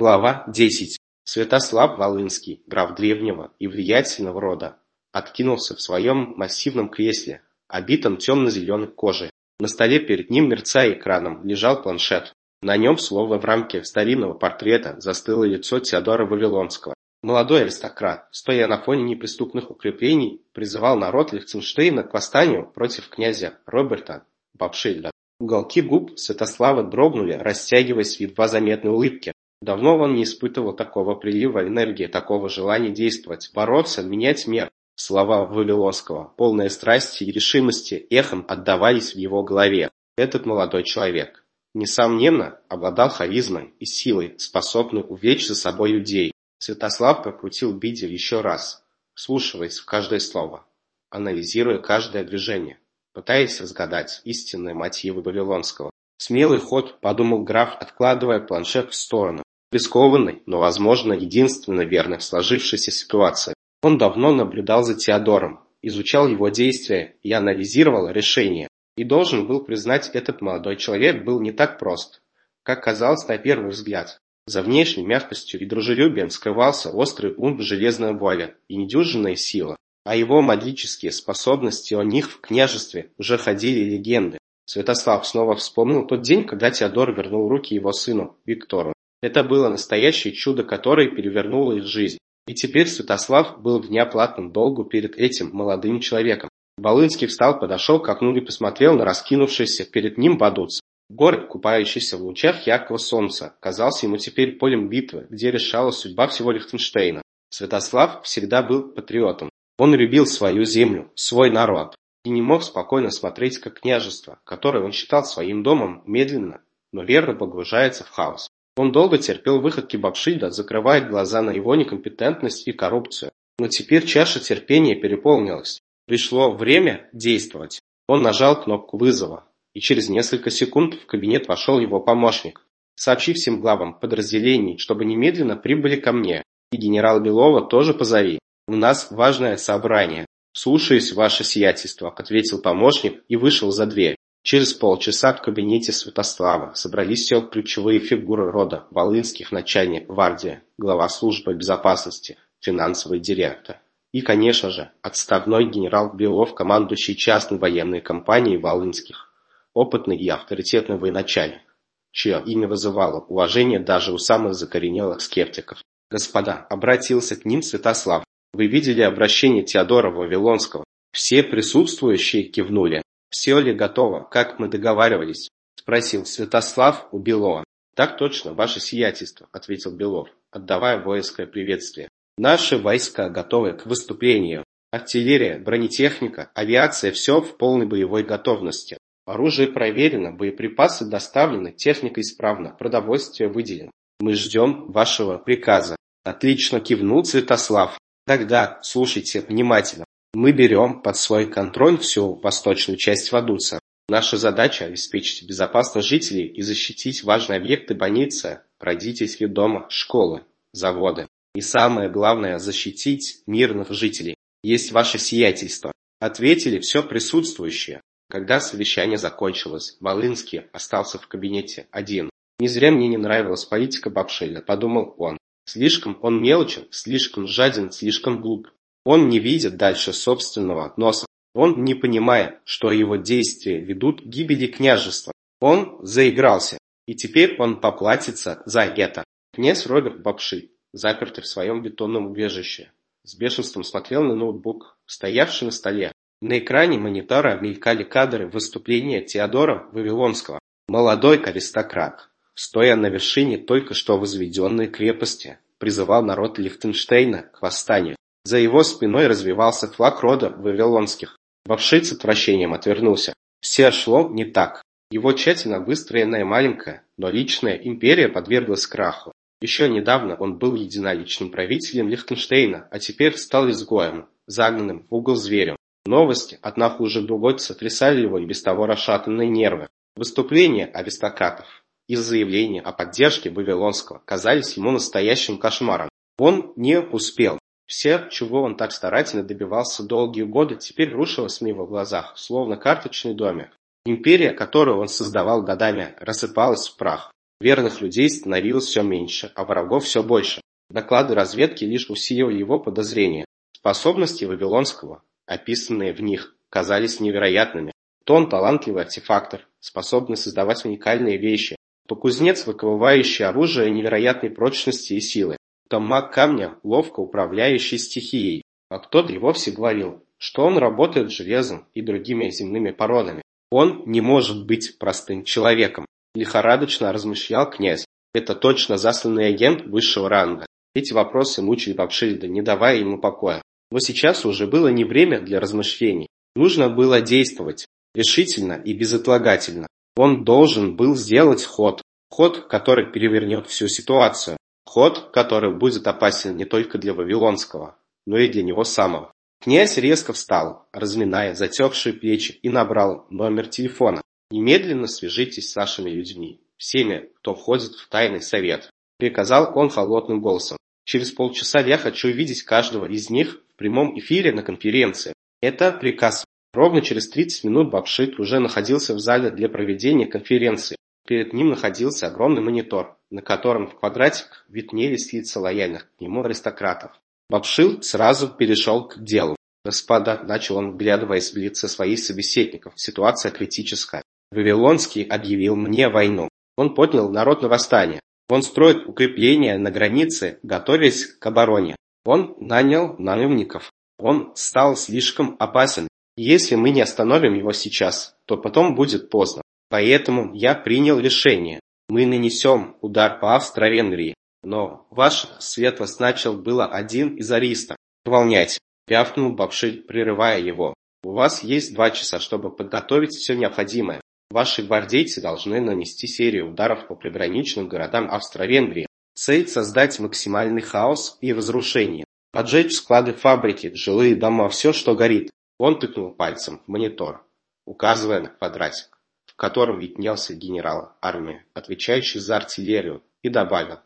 Глава 10. Святослав Волынский, граф древнего и влиятельного рода, откинулся в своем массивном кресле, обитом темно-зеленой кожей. На столе перед ним, мерцая экраном, лежал планшет. На нем, словно в рамке старинного портрета, застыло лицо Теодора Вавилонского. Молодой аристократ, стоя на фоне неприступных укреплений, призывал народ Лихтенштейна к восстанию против князя Роберта Бабшильда. Уголки губ Святослава дрогнули, растягиваясь в едва заметной улыбке. Давно он не испытывал такого прилива энергии, такого желания действовать, бороться, менять мир. Слова Вавилонского, полные страсти и решимости, эхом отдавались в его голове. Этот молодой человек, несомненно, обладал харизмой и силой, способной увлечь за собой людей. Святослав прокрутил бидель еще раз, вслушиваясь в каждое слово, анализируя каждое движение, пытаясь разгадать истинные мотивы Вавилонского. Смелый ход, подумал граф, откладывая планшет в сторону. Рискованный, но, возможно, единственно верный в сложившейся ситуации. Он давно наблюдал за Теодором, изучал его действия и анализировал решения. И должен был признать, этот молодой человек был не так прост, как казалось на первый взгляд. За внешней мягкостью и дружелюбием скрывался острый ум, железная воля и недюжинная сила. А его магические способности о них в княжестве уже ходили легенды. Святослав снова вспомнил тот день, когда Теодор вернул руки его сыну, Виктору. Это было настоящее чудо, которое перевернуло их жизнь. И теперь Святослав был в неоплатном долгу перед этим молодым человеком. Волынский встал, подошел к окну и посмотрел на раскинувшийся перед ним Бадуц. Город, купающийся в лучах яркого солнца, казался ему теперь полем битвы, где решалась судьба всего Лихтенштейна. Святослав всегда был патриотом. Он любил свою землю, свой народ, и не мог спокойно смотреть, как княжество, которое он считал своим домом, медленно, но верно погружается в хаос. Он долго терпел выходки Бабшильда, закрывая глаза на его некомпетентность и коррупцию. Но теперь чаша терпения переполнилась. Пришло время действовать. Он нажал кнопку вызова, и через несколько секунд в кабинет вошел его помощник. Сообщи всем главам подразделений, чтобы немедленно прибыли ко мне. И генерал Белова тоже позови. У нас важное собрание. «Слушаюсь, ваше сиятельство», — ответил помощник и вышел за дверь. Через полчаса в кабинете Святослава собрались все ключевые фигуры рода Волынских, начальник гвардии, глава службы безопасности, финансовый директор. И, конечно же, отставной генерал Белов, командующий частной военной компанией Волынских, опытный и авторитетный военачальник, чье имя вызывало уважение даже у самых закоренелых скептиков. «Господа», — обратился к ним Святослав, — «вы видели обращение Теодора Вавилонского?» Все присутствующие кивнули. «Все ли готово, как мы договаривались?» – спросил Святослав у Белова. «Так точно, ваше сиятельство», – ответил Белов, отдавая воинское приветствие. «Наши войска готовы к выступлению. Артиллерия, бронетехника, авиация – все в полной боевой готовности. Оружие проверено, боеприпасы доставлены, техника исправна, продовольствие выделено. Мы ждем вашего приказа». Отлично кивнул Святослав. Тогда слушайте внимательно. Мы берем под свой контроль всю восточную часть Вадуца. Наша задача – обеспечить безопасность жителей и защитить важные объекты больницы, родительские дома, школы, заводы. И самое главное – защитить мирных жителей. Есть ваше сиятельство. Ответили все присутствующие. Когда совещание закончилось, Волынский остался в кабинете один. Не зря мне не нравилась политика Бабшеля, подумал он. Слишком он мелочен, слишком жаден, слишком глуп. Он не видит дальше собственного носа. Он не понимает, что его действия ведут к гибели княжества. Он заигрался, и теперь он поплатится за это. Князь Роберт Бабши, запертый в своем бетонном убежище, с бешенством смотрел на ноутбук, стоявший на столе. На экране монитора мелькали кадры выступления Теодора Вавилонского. Молодой аристократ, стоя на вершине только что возведенной крепости, призывал народ Лихтенштейна к восстанию. За его спиной развивался флаг рода Вавилонских. Бавши с отвращением отвернулся. Все шло не так. Его тщательно выстроенная маленькая, но личная империя подверглась краху. Еще недавно он был единоличным правителем Лихтенштейна, а теперь стал изгоем, загнанным в угол зверем. Новости, одна хуже другой, сотрясали его и без того расшатанные нервы. Выступления аристократов и заявления о поддержке Вавилонского казались ему настоящим кошмаром. Он не успел. Все, чего он так старательно добивался долгие годы, теперь рушилось в его глазах, словно карточный домик. Империя, которую он создавал годами, рассыпалась в прах. Верных людей становилось все меньше, а врагов все больше. Доклады разведки лишь усиливали его подозрения. Способности Вавилонского, описанные в них, казались невероятными. То он талантливый артефактор, способный создавать уникальные вещи, то кузнец, выковывающий оружие невероятной прочности и силы, то маг камня, ловко управляющий стихией, а кто-то и вовсе говорил, что он работает железом и другими земными породами. Он не может быть простым человеком. Лихорадочно размышлял князь. Это точно засланный агент высшего ранга. Эти вопросы мучили Бабшильда, не давая ему покоя. Но сейчас уже было не время для размышлений. Нужно было действовать. Решительно и безотлагательно. Он должен был сделать ход. Ход, который перевернет всю ситуацию. Ход, который будет опасен не только для Вавилонского, но и для него самого. Князь резко встал, разминая затекшие плечи, и набрал номер телефона. «Немедленно свяжитесь с нашими людьми, всеми, кто входит в тайный совет», — приказал он холодным голосом. «Через полчаса я хочу видеть каждого из них в прямом эфире на конференции. Это приказ». Ровно через 30 минут Бабшит уже находился в зале для проведения конференции. Перед ним находился огромный монитор, на котором в квадратиках виднелись лица лояльных к нему аристократов. Бабшил сразу перешел к делу. «Господа», — начал он, вглядываясь в лица своих собеседников, — «ситуация критическая. Вавилонский объявил мне войну. Он поднял народ на восстание. Он строит укрепления на границе, готовясь к обороне. Он нанял наемников. Он стал слишком опасен. Если мы не остановим его сейчас, то потом будет поздно. Поэтому я принял решение. Мы нанесем удар по Австро-Венгрии. Но ваш светлость начал было один из аристов. Выполнять. Рявкнул Бабшиль, прерывая его. У вас есть два часа, чтобы подготовить все необходимое. Ваши гвардейцы должны нанести серию ударов по приграничным городам Австро-Венгрии. Цель – создать максимальный хаос и разрушение. Поджечь склады фабрики, жилые дома, все, что горит. Он тыкнул пальцем в монитор, указывая на квадратик, в котором виднелся генерал армии, отвечающий за артиллерию, и добавил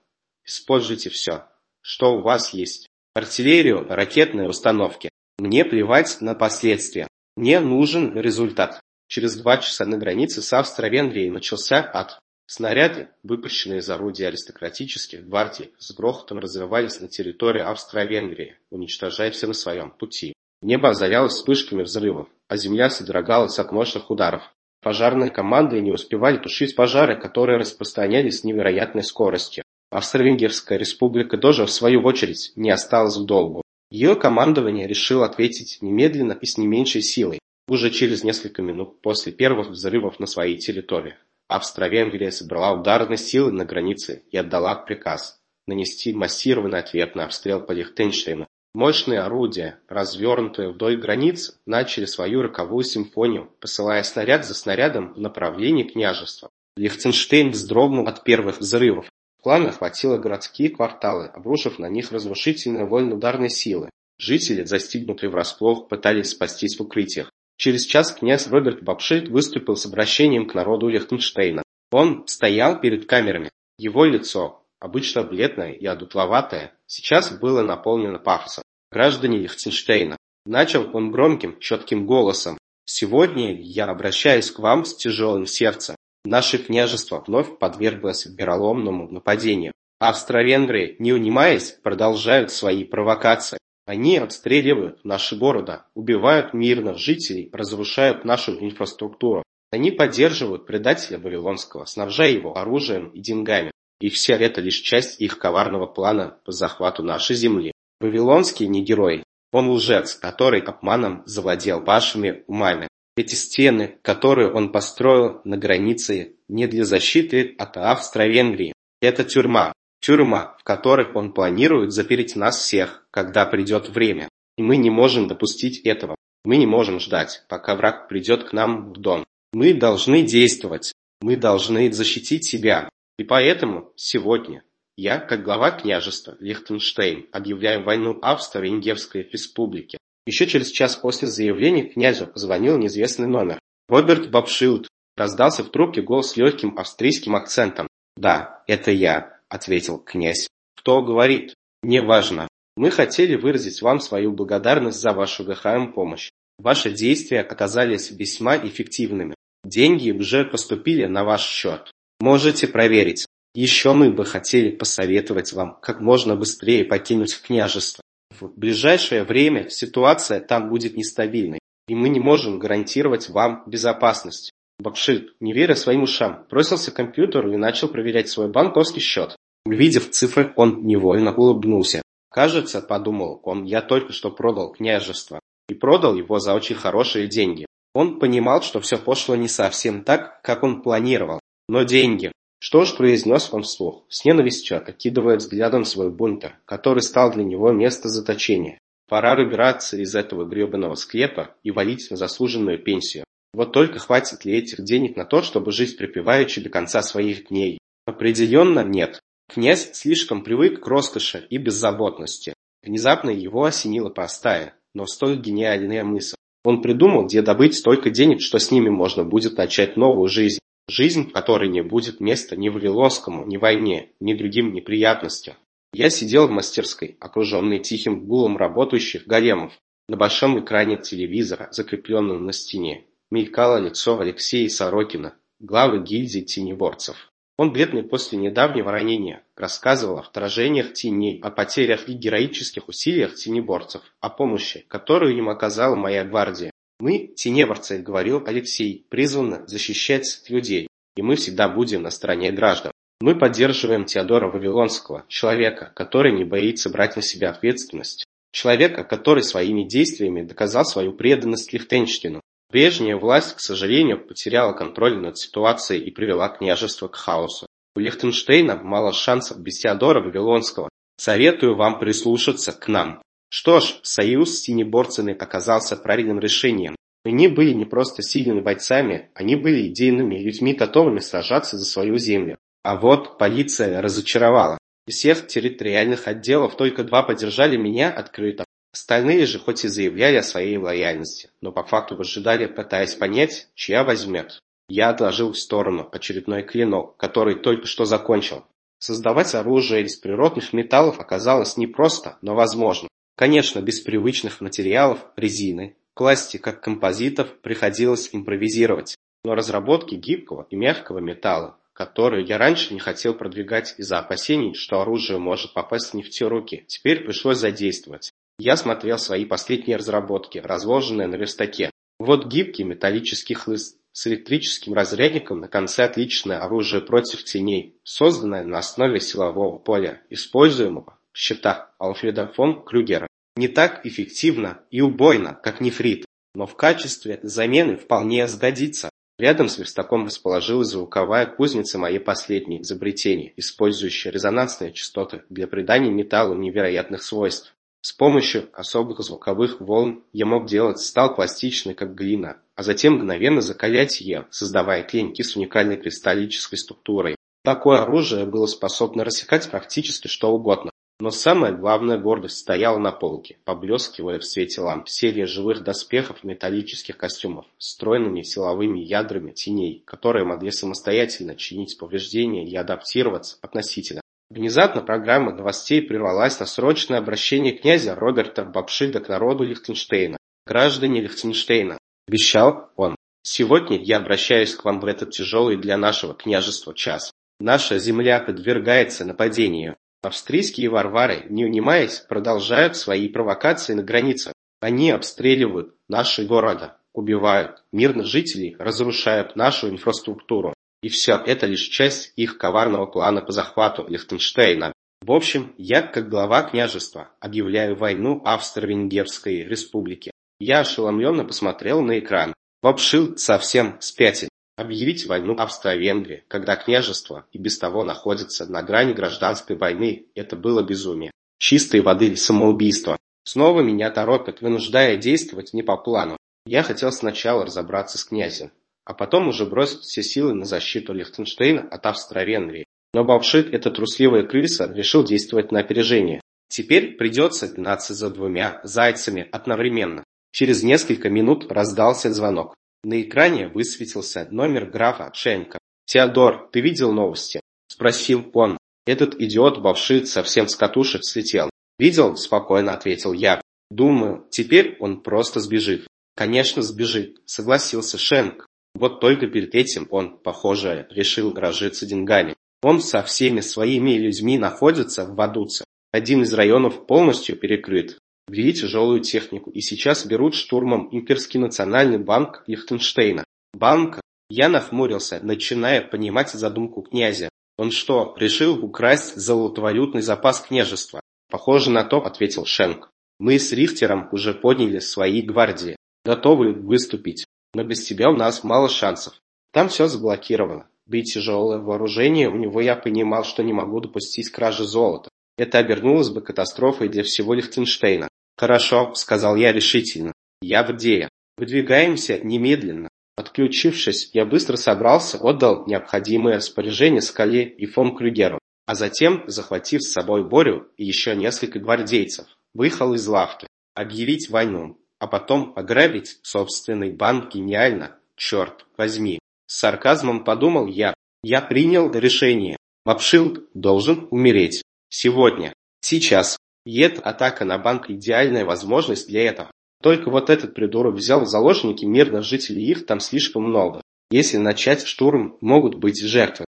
«Используйте все, что у вас есть. Артиллерию, ракетные установки. Мне плевать на последствия. Мне нужен результат. Через два часа на границе с Австро-Венгрией начался ад. Снаряды, выпущенные из орудий аристократических гвардий, с грохотом разрывались на территории Австро-Венгрии, уничтожая все на своем пути. Небо озарялось вспышками взрывов, а земля содрогалась от мощных ударов. Пожарные команды не успевали тушить пожары, которые распространялись с невероятной скоростью. Австро-Венгерская республика тоже, в свою очередь, не осталась в долгу. Ее командование решило ответить немедленно и с не меньшей силой уже через несколько минут после первых взрывов на своей территории. Австро-Венгрия собрала ударные силы на границе и отдала приказ нанести массированный ответ на обстрел по Лихтенштейну. Мощные орудия, развернутые вдоль границ, начали свою роковую симфонию, посылая снаряд за снарядом в направлении княжества. Лихтенштейн вздрогнул от первых взрывов. Пламя охватило городские кварталы, обрушив на них разрушительные вольно-ударные силы. Жители, застигнутые врасплох, пытались спастись в укрытиях. Через час князь Роберт Бабшильд выступил с обращением к народу Лихтенштейна. Он стоял перед камерами. Его лицо, обычно бледное и одутловатое, сейчас было наполнено пафосом. Граждане Лихтенштейна, начал он громким, четким голосом. Сегодня я обращаюсь к вам с тяжелым сердцем. Наше княжество вновь подверглось вероломному нападению. Австро-Венгрии, не унимаясь, продолжают свои провокации. Они обстреливают наши города, убивают мирных жителей, разрушают нашу инфраструктуру. Они поддерживают предателя Вавилонского, снабжая его оружием и деньгами. И все это лишь часть их коварного плана по захвату нашей земли. Вавилонский не герой. Он лжец, который обманом завладел вашими умами. Эти стены, которые он построил на границе, не для защиты от Австро-Венгрии. Это тюрьма, Тюрьма, в которой он планирует запереть нас всех, когда придет время. И мы не можем допустить этого. Мы не можем ждать, пока враг придет к нам в дом. Мы должны действовать. Мы должны защитить себя. И поэтому сегодня я, как глава княжества Лихтенштейн, объявляю войну Австро-Венгерской республике. Еще через час после заявления князю позвонил неизвестный номер. Роберт Бабшилд раздался в трубке голос с легким австрийским акцентом. «Да, это я ответил князь. Кто говорит? Неважно. Мы хотели выразить вам свою благодарность за вашу ГХМ помощь. Ваши действия оказались весьма эффективными. Деньги уже поступили на ваш счет. Можете проверить. Еще мы бы хотели посоветовать вам как можно быстрее покинуть княжество. В ближайшее время ситуация там будет нестабильной, и мы не можем гарантировать вам безопасность. Бакшит, не веря своим ушам, бросился к компьютеру и начал проверять свой банковский счет. Увидев цифры, он невольно улыбнулся. Кажется, подумал он, я только что продал княжество. И продал его за очень хорошие деньги. Он понимал, что все пошло не совсем так, как он планировал. Но деньги. Что ж, произнес он вслух, с ненавистью окидывая взглядом свой бункер, который стал для него место заточения. Пора выбираться из этого гребаного склепа и валить на заслуженную пенсию. Вот только хватит ли этих денег на то, чтобы жить припеваючи до конца своих дней? Определенно нет. Князь слишком привык к роскоши и беззаботности. Внезапно его осенила простая, но столь гениальная мысль. Он придумал, где добыть столько денег, что с ними можно будет начать новую жизнь. Жизнь, в которой не будет места ни Вавилонскому, ни войне, ни другим неприятностям. Я сидел в мастерской, окруженный тихим гулом работающих големов. На большом экране телевизора, закрепленном на стене, мелькало лицо Алексея Сорокина, главы гильдии тенеборцев. Он, бледный после недавнего ранения, рассказывал о вторжениях теней, о потерях и героических усилиях тенеборцев, о помощи, которую им оказала моя гвардия. «Мы, тенеборцы, — говорил Алексей, — призваны защищать людей, и мы всегда будем на стороне граждан. Мы поддерживаем Теодора Вавилонского, человека, который не боится брать на себя ответственность, человека, который своими действиями доказал свою преданность Лихтенштейну, Прежняя власть, к сожалению, потеряла контроль над ситуацией и привела княжество к хаосу. У Лихтенштейна мало шансов без Теодора Вавилонского. Советую вам прислушаться к нам. Что ж, союз с тенеборцами оказался правильным решением. Они были не просто сильными бойцами, они были идейными людьми, готовыми сражаться за свою землю. А вот полиция разочаровала. Из всех территориальных отделов только два поддержали меня открыто. Остальные же хоть и заявляли о своей лояльности, но по факту выжидали, пытаясь понять, чья возьмет. Я отложил в сторону очередной клинок, который только что закончил. Создавать оружие из природных металлов оказалось непросто, но возможно. Конечно, без привычных материалов, резины, пластика, композитов приходилось импровизировать. Но разработки гибкого и мягкого металла, которые я раньше не хотел продвигать из-за опасений, что оружие может попасть не в те руки, теперь пришлось задействовать. Я смотрел свои последние разработки, разложенные на верстаке. Вот гибкий металлический хлыст с электрическим разрядником на конце отличное оружие против теней, созданное на основе силового поля, используемого счетах Алфреда фон Клюгера. Не так эффективно и убойно, как нефрит, но в качестве замены вполне сгодится. Рядом с верстаком расположилась звуковая кузница моей последней изобретения, использующая резонансные частоты для придания металлу невероятных свойств. С помощью особых звуковых волн я мог делать сталь пластичной, как глина, а затем мгновенно закалять ее, создавая клинки с уникальной кристаллической структурой. Такое оружие было способно рассекать практически что угодно. Но самая главная гордость стояла на полке, поблескивая в свете ламп. Серия живых доспехов металлических костюмов, стройными силовыми ядрами теней, которые могли самостоятельно чинить повреждения и адаптироваться относительно Внезапно программа новостей прервалась на срочное обращение князя Роберта Бабшида к народу Лихтенштейна. «Граждане Лихтенштейна», – обещал он, – «сегодня я обращаюсь к вам в этот тяжелый для нашего княжества час. Наша земля подвергается нападению. Австрийские варвары, не унимаясь, продолжают свои провокации на границе. Они обстреливают наши города, убивают мирных жителей, разрушают нашу инфраструктуру. И все это лишь часть их коварного плана по захвату Лихтенштейна. В общем, я, как глава княжества, объявляю войну Австро-Венгерской республике. Я ошеломленно посмотрел на экран. Вопшил совсем спятен. Объявить войну Австро-Венгрии, когда княжество и без того находится на грани гражданской войны, это было безумие. Чистой воды самоубийство. Снова меня торопят, вынуждая действовать не по плану. Я хотел сначала разобраться с князем, а потом уже бросить все силы на защиту Лихтенштейна от Австро-Венгрии. Но Бавшит, эта трусливая крыса, решил действовать на опережение. Теперь придется гнаться за двумя зайцами одновременно. Через несколько минут раздался звонок. На экране высветился номер графа Шенка. «Теодор, ты видел новости?» – спросил он. Этот идиот Бавшит совсем с катушек слетел. «Видел?» – спокойно ответил я. «Думаю, теперь он просто сбежит». «Конечно, сбежит», – согласился Шенк. Вот только перед этим он, похоже, решил разжиться деньгами. Он со всеми своими людьми находится в Вадуце. Один из районов полностью перекрыт. Ввели тяжелую технику и сейчас берут штурмом Имперский национальный банк Лихтенштейна. Банк? Я нахмурился, начиная понимать задумку князя. Он что, решил украсть золотовалютный запас княжества? Похоже на то, ответил Шенк. Мы с Рихтером уже подняли свои гвардии. Готовы выступить. Но без тебя у нас мало шансов. Там все заблокировано. Да и тяжелое вооружение у него я понимал, что не могу допустить кражи золота. Это обернулось бы катастрофой для всего Лихтенштейна. «Хорошо», — сказал я решительно. «Я в деле. Выдвигаемся немедленно». Отключившись, я быстро собрался, отдал необходимые распоряжения Скале и фон Крюгеру, а затем, захватив с собой Борю и еще несколько гвардейцев, выехал из лавки. Объявить войну, а потом ограбить собственный банк гениально, черт возьми. С сарказмом подумал я. Я принял решение. Мапшилд должен умереть. Сегодня. Сейчас. Ед атака на банк идеальная возможность для этого. Только вот этот придурок взял в заложники мирных жителей, их там слишком много. Если начать штурм, могут быть жертвы.